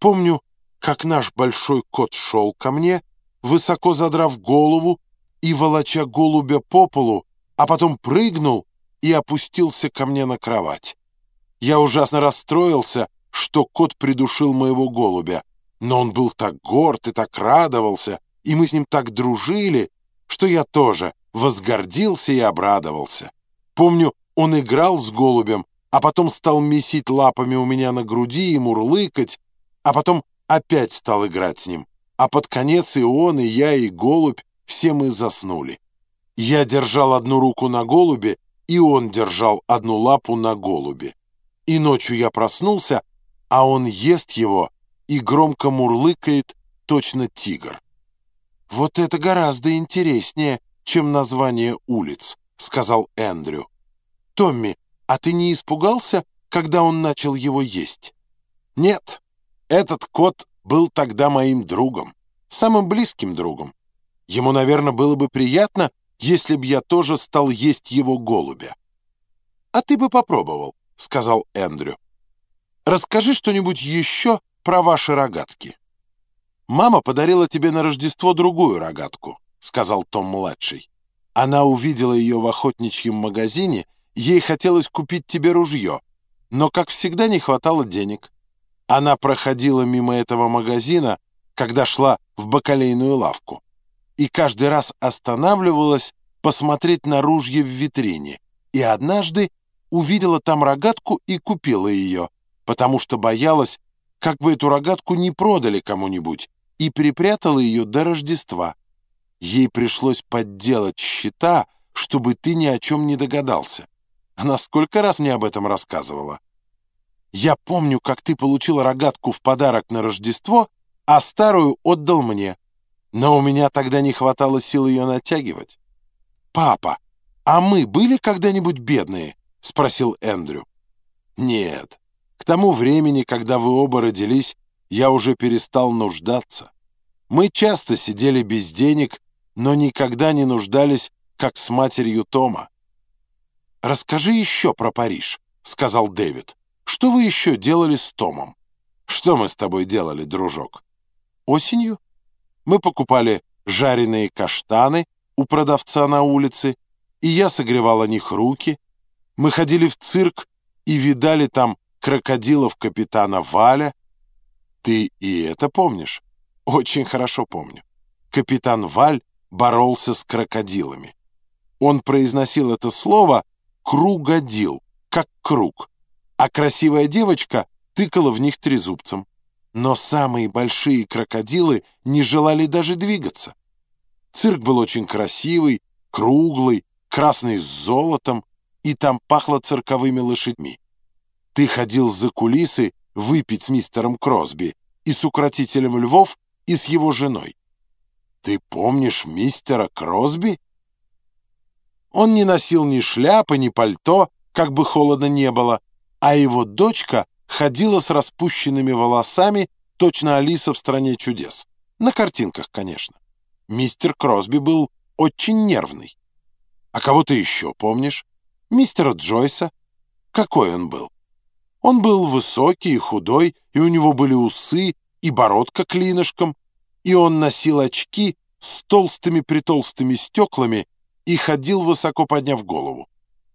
помню, как наш большой кот шел ко мне, высоко задрав голову и волоча голубя по полу, а потом прыгнул и опустился ко мне на кровать. Я ужасно расстроился, что кот придушил моего голубя, но он был так горд и так радовался, и мы с ним так дружили, что я тоже возгордился и обрадовался. Помню, он играл с голубем, а потом стал месить лапами у меня на груди и мурлыкать, а потом опять стал играть с ним. А под конец и он, и я, и голубь, все мы заснули. Я держал одну руку на голубе, и он держал одну лапу на голубе. И ночью я проснулся, а он ест его и громко мурлыкает, точно тигр. «Вот это гораздо интереснее, чем название улиц», — сказал Эндрю. «Томми, а ты не испугался, когда он начал его есть?» «Нет, этот кот был тогда моим другом, самым близким другом. Ему, наверное, было бы приятно, если б я тоже стал есть его голубя». «А ты бы попробовал», — сказал Эндрю. «Расскажи что-нибудь еще про ваши рогатки». «Мама подарила тебе на Рождество другую рогатку», — сказал Том-младший. «Она увидела ее в охотничьем магазине, ей хотелось купить тебе ружье, но, как всегда, не хватало денег. Она проходила мимо этого магазина, когда шла в бакалейную лавку, и каждый раз останавливалась посмотреть на ружье в витрине, и однажды увидела там рогатку и купила ее, потому что боялась, как бы эту рогатку не продали кому-нибудь, и припрятала ее до Рождества. Ей пришлось подделать счета, чтобы ты ни о чем не догадался. Она сколько раз мне об этом рассказывала. Я помню, как ты получила рогатку в подарок на Рождество, а старую отдал мне. Но у меня тогда не хватало сил ее натягивать. «Папа, а мы были когда-нибудь бедные?» — спросил Эндрю. «Нет. К тому времени, когда вы оба родились, я уже перестал нуждаться. Мы часто сидели без денег, но никогда не нуждались, как с матерью Тома. «Расскажи еще про Париж», — сказал Дэвид. «Что вы еще делали с Томом?» «Что мы с тобой делали, дружок?» «Осенью мы покупали жареные каштаны у продавца на улице, и я согревал о них руки. Мы ходили в цирк и видали там крокодилов капитана Валя, ты и это помнишь? Очень хорошо помню. Капитан Валь боролся с крокодилами. Он произносил это слово «кругодил», как круг, а красивая девочка тыкала в них трезубцем. Но самые большие крокодилы не желали даже двигаться. Цирк был очень красивый, круглый, красный с золотом, и там пахло цирковыми лошадьми. Ты ходил за кулисы выпить с мистером Кросби и с укротителем львов, и с его женой. Ты помнишь мистера Кросби? Он не носил ни шляпы, ни пальто, как бы холодно не было, а его дочка ходила с распущенными волосами, точно Алиса в «Стране чудес». На картинках, конечно. Мистер Кросби был очень нервный. А кого ты еще помнишь? Мистера Джойса. Какой он был? Он был высокий и худой, и у него были усы и бородка клинышком, и он носил очки с толстыми-притолстыми стеклами и ходил, высоко подняв голову.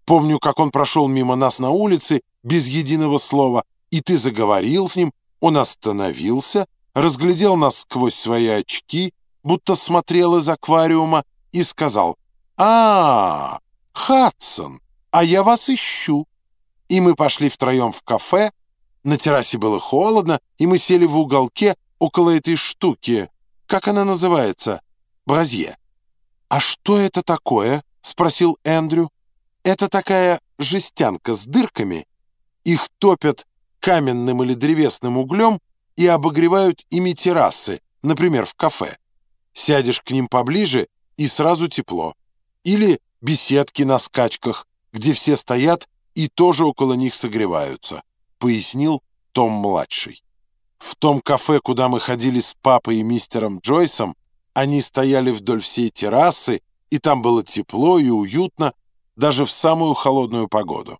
Помню, как он прошел мимо нас на улице без единого слова, и ты заговорил с ним, он остановился, разглядел нас сквозь свои очки, будто смотрел из аквариума, и сказал «А, -а Хадсон, а я вас ищу». И мы пошли втроем в кафе. На террасе было холодно, и мы сели в уголке около этой штуки. Как она называется? Бразье. «А что это такое?» — спросил Эндрю. «Это такая жестянка с дырками. Их топят каменным или древесным углем и обогревают ими террасы, например, в кафе. Сядешь к ним поближе, и сразу тепло. Или беседки на скачках, где все стоят и тоже около них согреваются», — пояснил Том-младший. В том кафе, куда мы ходили с папой и мистером Джойсом, они стояли вдоль всей террасы, и там было тепло и уютно даже в самую холодную погоду.